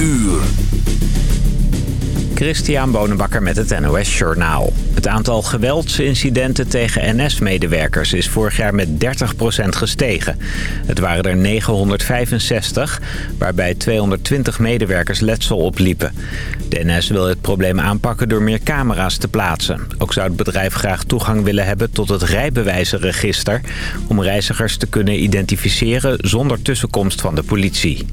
uur. Christian Bonenbakker met het NOS Journaal. Het aantal geweldsincidenten tegen NS-medewerkers is vorig jaar met 30% gestegen. Het waren er 965, waarbij 220 medewerkers letsel opliepen. De NS wil het probleem aanpakken door meer camera's te plaatsen. Ook zou het bedrijf graag toegang willen hebben tot het rijbewijzenregister... om reizigers te kunnen identificeren zonder tussenkomst van de politie.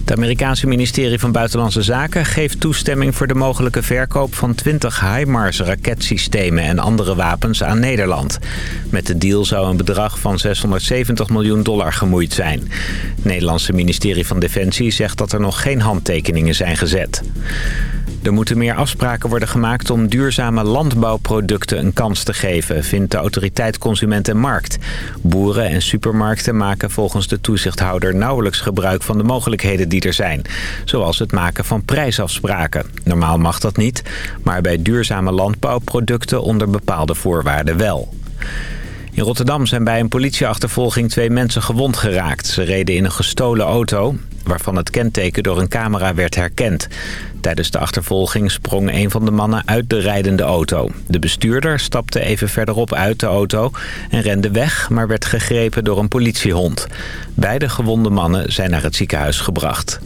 Het Amerikaanse ministerie van Buitenlandse Zaken geeft toestemming voor de mogelijke verkoop van 20 HIMARS raketsystemen en andere wapens aan Nederland. Met de deal zou een bedrag van 670 miljoen dollar gemoeid zijn. Het Nederlandse ministerie van Defensie zegt dat er nog geen handtekeningen zijn gezet. Er moeten meer afspraken worden gemaakt om duurzame landbouwproducten een kans te geven, vindt de autoriteit Consument en Markt. Boeren en supermarkten maken volgens de toezichthouder nauwelijks gebruik van de mogelijkheden die er zijn. Zoals het maken van prijsafspraken. Normaal mag dat niet, maar bij duurzame landbouwproducten onder bepaalde voorwaarden wel. In Rotterdam zijn bij een politieachtervolging twee mensen gewond geraakt. Ze reden in een gestolen auto, waarvan het kenteken door een camera werd herkend. Tijdens de achtervolging sprong een van de mannen uit de rijdende auto. De bestuurder stapte even verderop uit de auto en rende weg... maar werd gegrepen door een politiehond. Beide gewonde mannen zijn naar het ziekenhuis gebracht.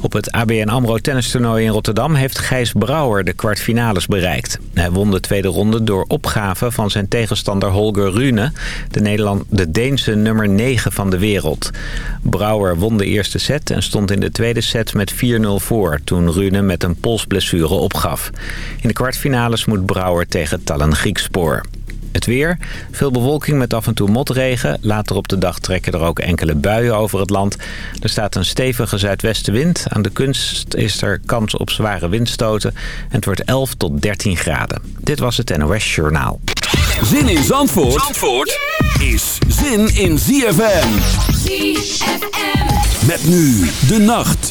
Op het ABN AMRO tennistoernooi in Rotterdam heeft Gijs Brouwer de kwartfinales bereikt. Hij won de tweede ronde door opgave van zijn tegenstander Holger Rune, de, Nederland, de Deense nummer 9 van de wereld. Brouwer won de eerste set en stond in de tweede set met 4-0 voor toen Rune met een polsblessure opgaf. In de kwartfinales moet Brouwer tegen Tallen Griekspoor. Het weer. Veel bewolking met af en toe motregen. Later op de dag trekken er ook enkele buien over het land. Er staat een stevige zuidwestenwind. Aan de kunst is er kans op zware windstoten. En het wordt 11 tot 13 graden. Dit was het NOS Journaal. Zin in Zandvoort, Zandvoort is zin in ZFM. ZFM. Met nu de nacht.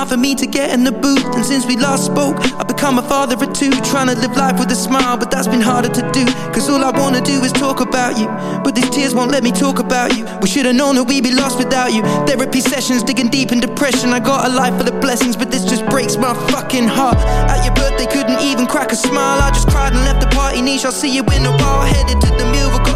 Hard for me to get in the booth. And since we last spoke, I've become a father of two. Trying to live life with a smile, but that's been harder to do. Cause all I wanna do is talk about you. But these tears won't let me talk about you. We should've known that we'd be lost without you. Therapy sessions, digging deep in depression. I got a life full of blessings, but this just breaks my fucking heart. At your birthday, couldn't even crack a smile. I just cried and left the party niche. I'll see you in a while. Headed to the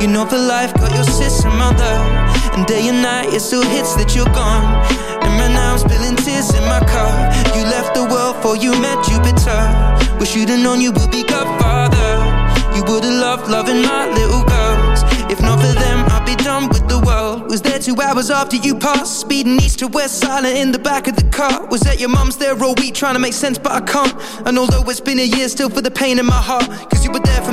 You know for life, got your sister mother. And day and night it still hits that you're gone. And right now I'm spilling tears in my car. You left the world for you met Jupiter. Wish you'd have known you would be Godfather. You would've loved loving my little girls. If not for them, I'd be done with the world. Was there two hours after you passed Speeding east to west, silent in the back of the car Was at your mum's there all week trying to make sense but I can't And although it's been a year still for the pain in my heart Cause you were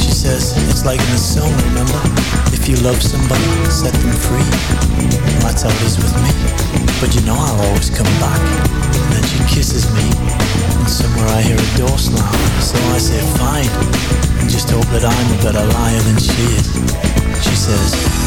she says it's like an asylum set them free. That's always with me. But you know I'll always come back she kisses me, and somewhere I hear a door slam. So I say, fine, and just hope that I'm a better liar than she is. She says,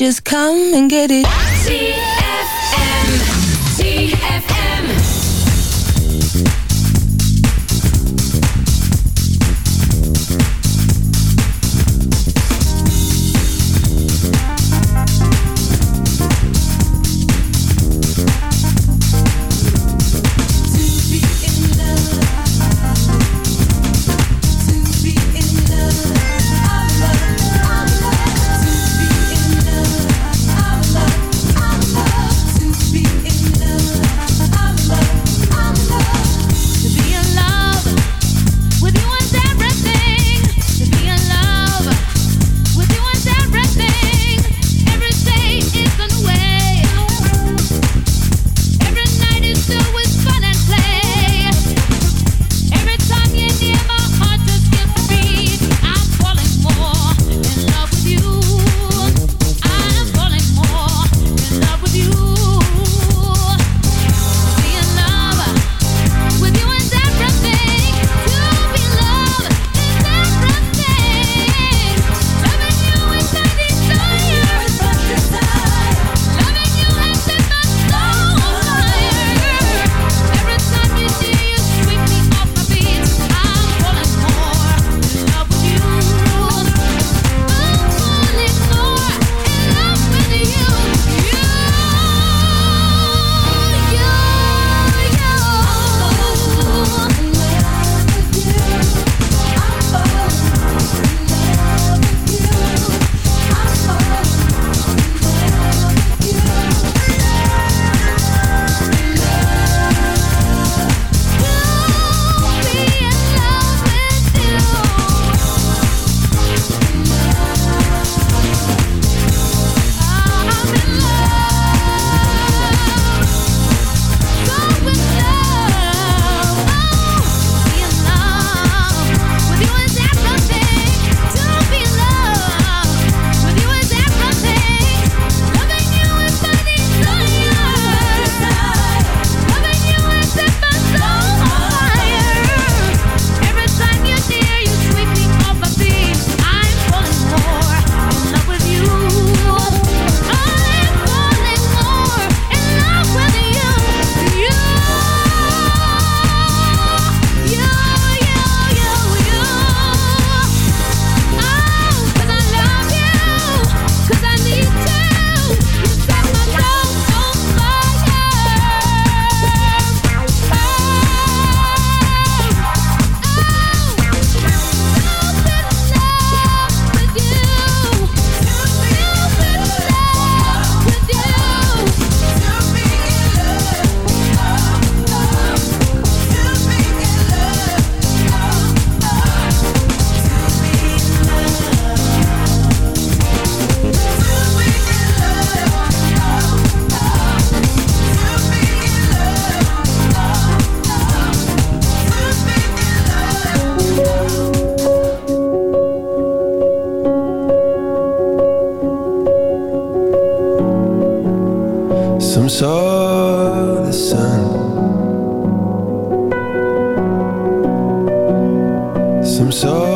just come and get it. Some saw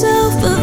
blijft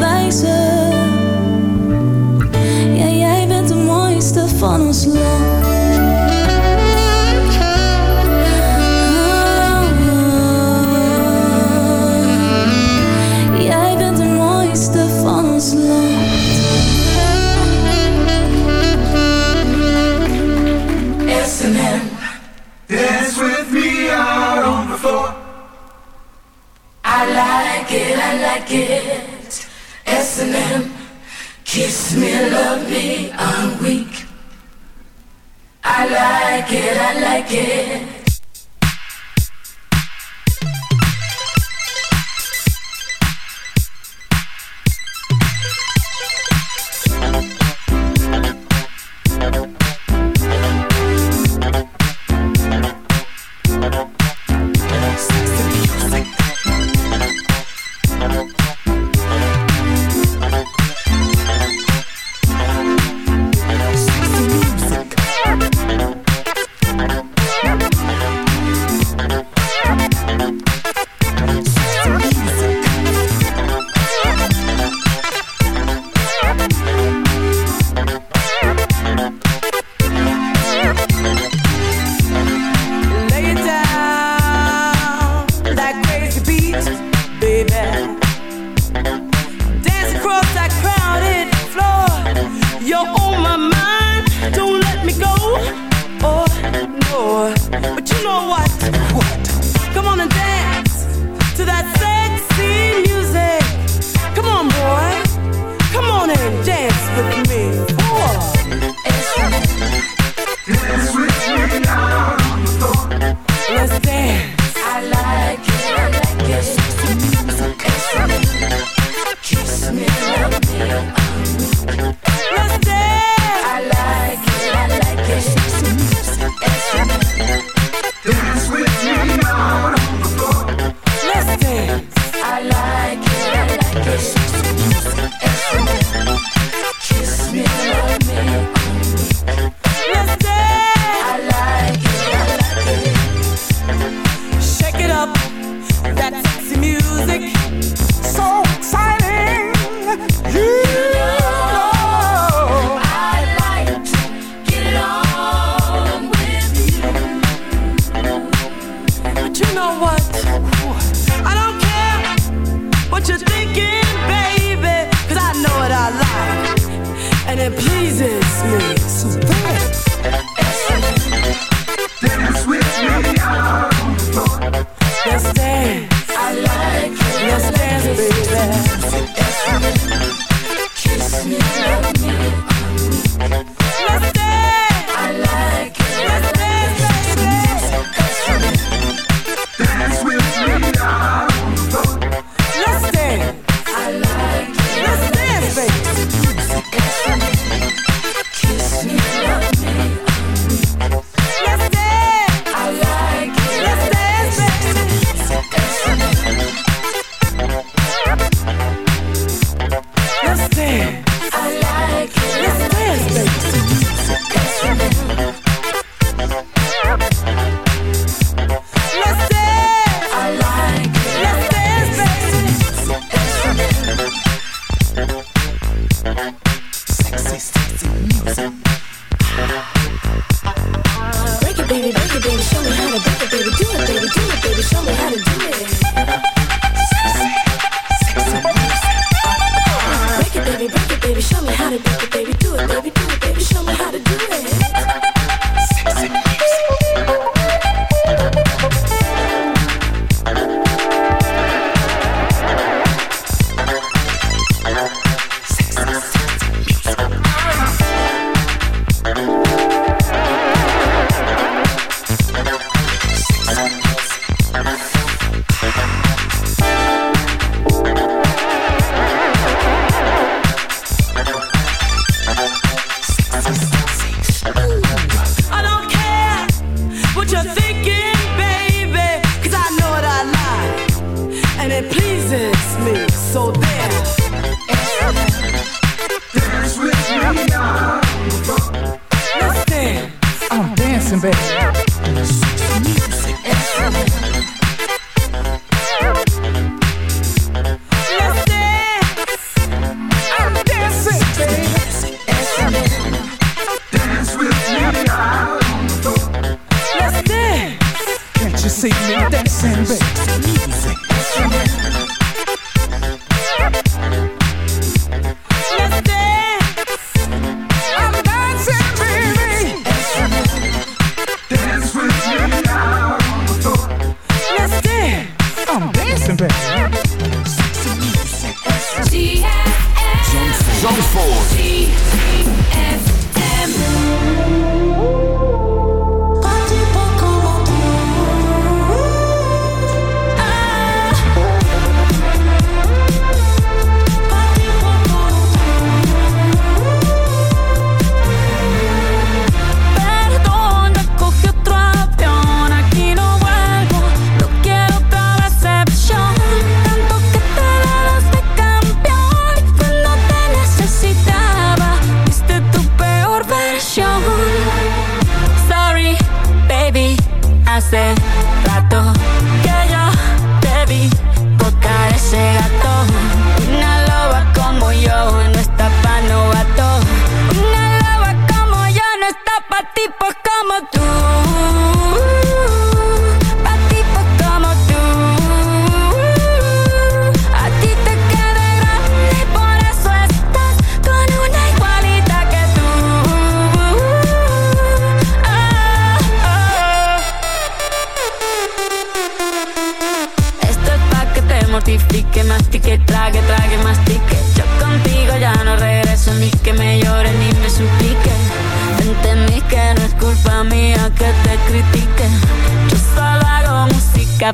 Zandvoort.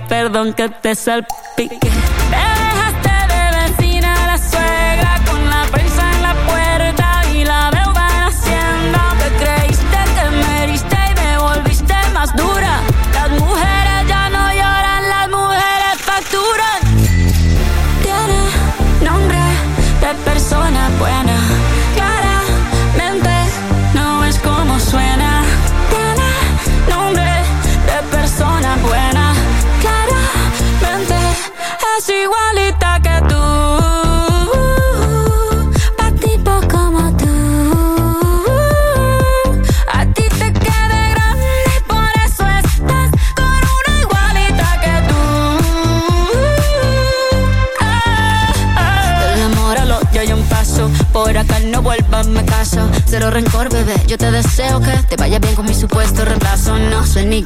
perdón que te salpique.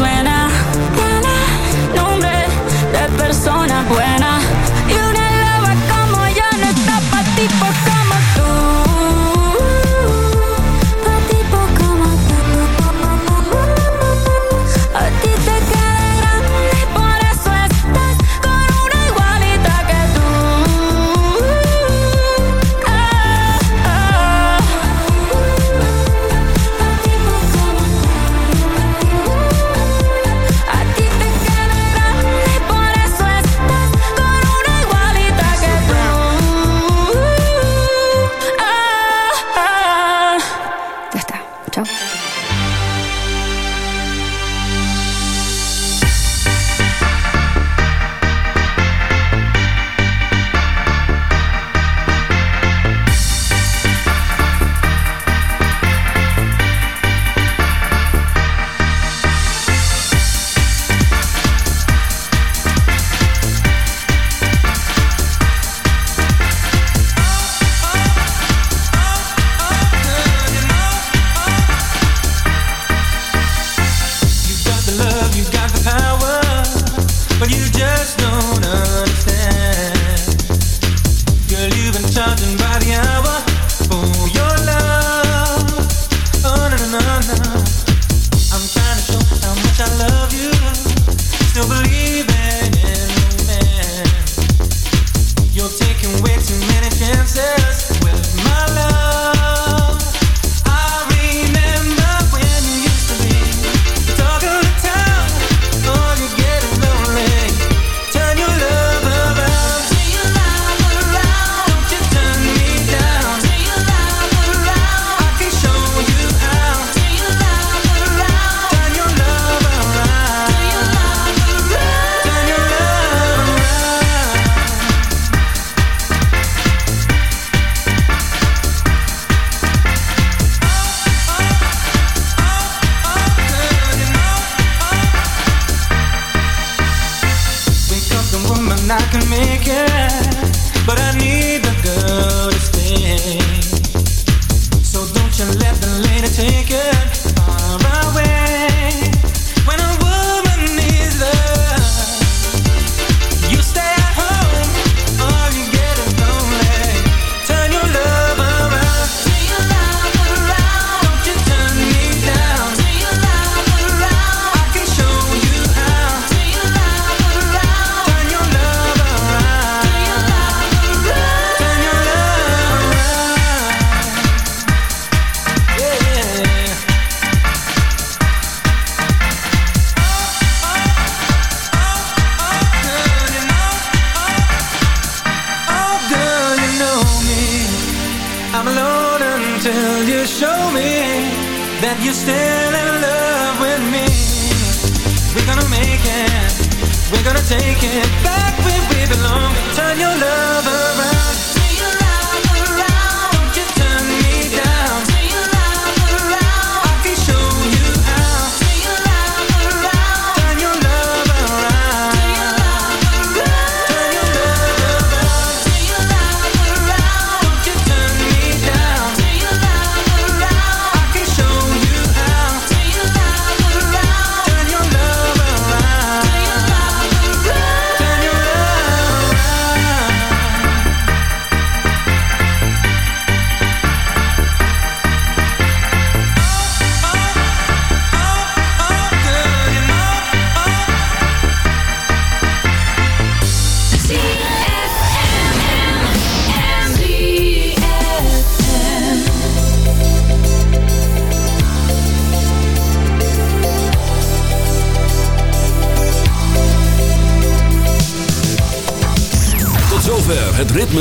when